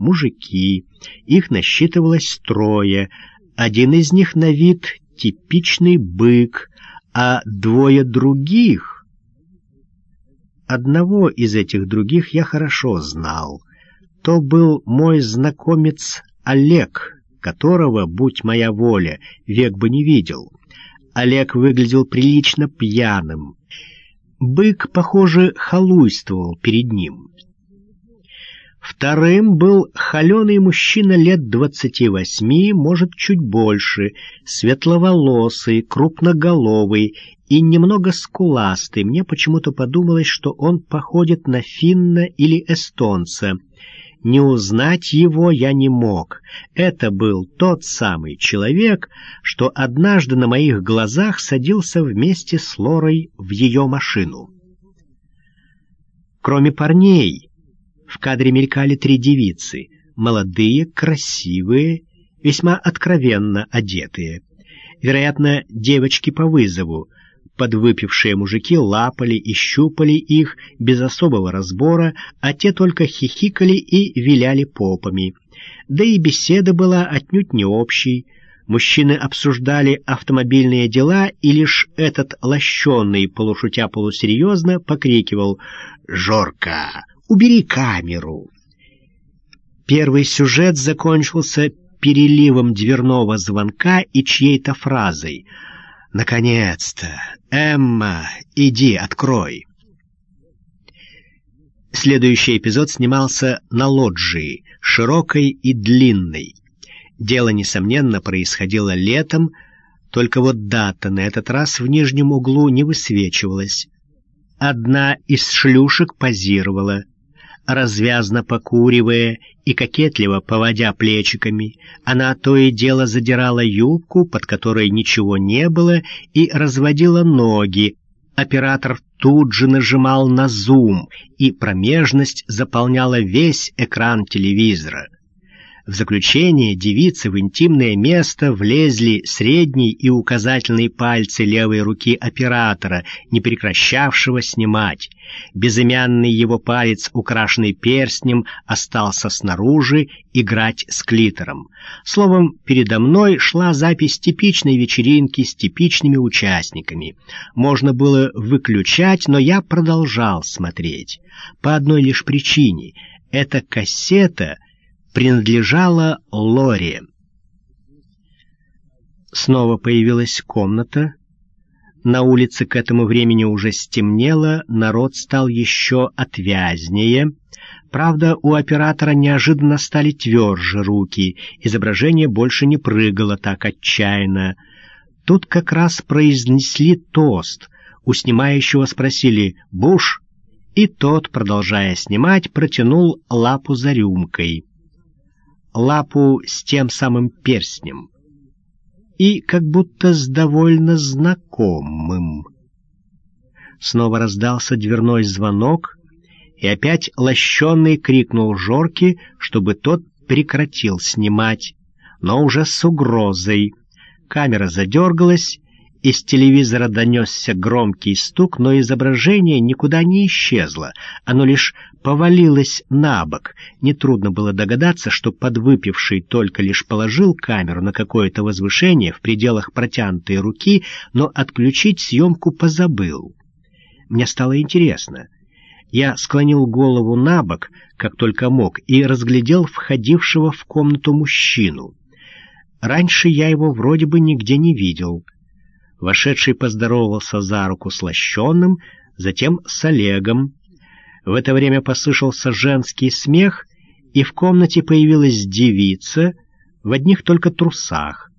мужики. Их насчитывалось трое. Один из них на вид типичный бык, а двое других... Одного из этих других я хорошо знал. То был мой знакомец Олег, которого, будь моя воля, век бы не видел. Олег выглядел прилично пьяным. Бык, похоже, халуйствовал перед ним. Вторым был холеный мужчина лет двадцати восьми, может, чуть больше, светловолосый, крупноголовый и немного скуластый. Мне почему-то подумалось, что он походит на финна или эстонца. Не узнать его я не мог. Это был тот самый человек, что однажды на моих глазах садился вместе с Лорой в ее машину. Кроме парней... В кадре мелькали три девицы, молодые, красивые, весьма откровенно одетые. Вероятно, девочки по вызову. Подвыпившие мужики лапали и щупали их без особого разбора, а те только хихикали и виляли попами. Да и беседа была отнюдь не общей. Мужчины обсуждали автомобильные дела, и лишь этот лощеный, полушутя полусерьезно, покрикивал «Жорка! Убери камеру!» Первый сюжет закончился переливом дверного звонка и чьей-то фразой «Наконец-то! Эмма, иди, открой!» Следующий эпизод снимался на лоджии, широкой и длинной. Дело, несомненно, происходило летом, только вот дата на этот раз в нижнем углу не высвечивалась. Одна из шлюшек позировала — развязно покуривая и кокетливо поводя плечиками, она то и дело задирала юбку, под которой ничего не было, и разводила ноги. Оператор тут же нажимал на зум, и промежность заполняла весь экран телевизора. В заключение девицы в интимное место влезли средний и указательный пальцы левой руки оператора, не прекращавшего снимать. Безымянный его палец, украшенный перстнем, остался снаружи играть с клитором. Словом, передо мной шла запись типичной вечеринки с типичными участниками. Можно было выключать, но я продолжал смотреть. По одной лишь причине. Эта кассета — принадлежала Лоре. Снова появилась комната. На улице к этому времени уже стемнело, народ стал еще отвязнее. Правда, у оператора неожиданно стали тверже руки, изображение больше не прыгало так отчаянно. Тут как раз произнесли тост. У снимающего спросили «Буш?» И тот, продолжая снимать, протянул лапу за рюмкой лапу с тем самым перстнем и как будто с довольно знакомым. Снова раздался дверной звонок, и опять лощеный крикнул Жорке, чтобы тот прекратил снимать, но уже с угрозой. Камера задергалась, из телевизора донесся громкий стук, но изображение никуда не исчезло, оно лишь повалилось на бок. Нетрудно было догадаться, что подвыпивший только лишь положил камеру на какое-то возвышение в пределах протянутой руки, но отключить съемку позабыл. Мне стало интересно. Я склонил голову на бок, как только мог, и разглядел входившего в комнату мужчину. Раньше я его вроде бы нигде не видел — Вошедший поздоровался за руку с лощенным, затем с Олегом. В это время послышался женский смех, и в комнате появилась девица в одних только трусах.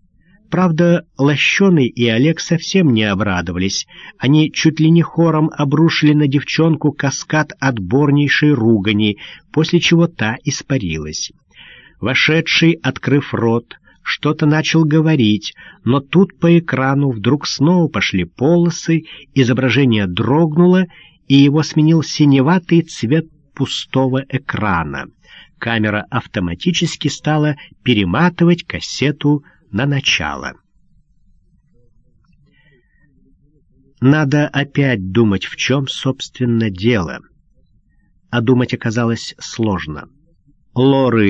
Правда, Лощеный и Олег совсем не обрадовались. Они чуть ли не хором обрушили на девчонку каскад отборнейшей ругани, после чего та испарилась. Вошедший, открыв рот, что-то начал говорить, но тут по экрану вдруг снова пошли полосы, изображение дрогнуло, и его сменил синеватый цвет пустого экрана. Камера автоматически стала перематывать кассету на начало. Надо опять думать, в чем, собственно, дело. А думать оказалось сложно. Лоры